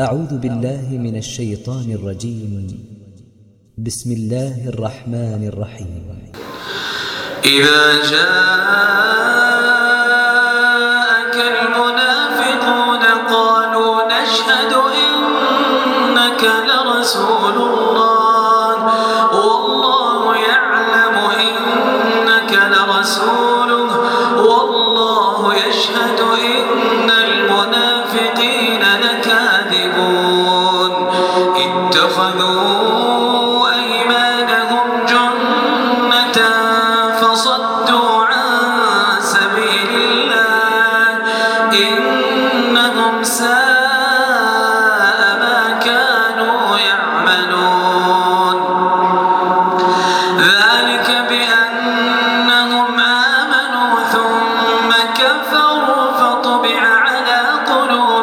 أعوذ بالله من الشيطان الرجيم. بسم الله الرحمن الرحيم. إذا جاء الله. والله يعلم إنك لرسوله. والله يشهد إن المنافقين لكاذبون كاذبون اتخذوا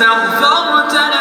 استغفرت لي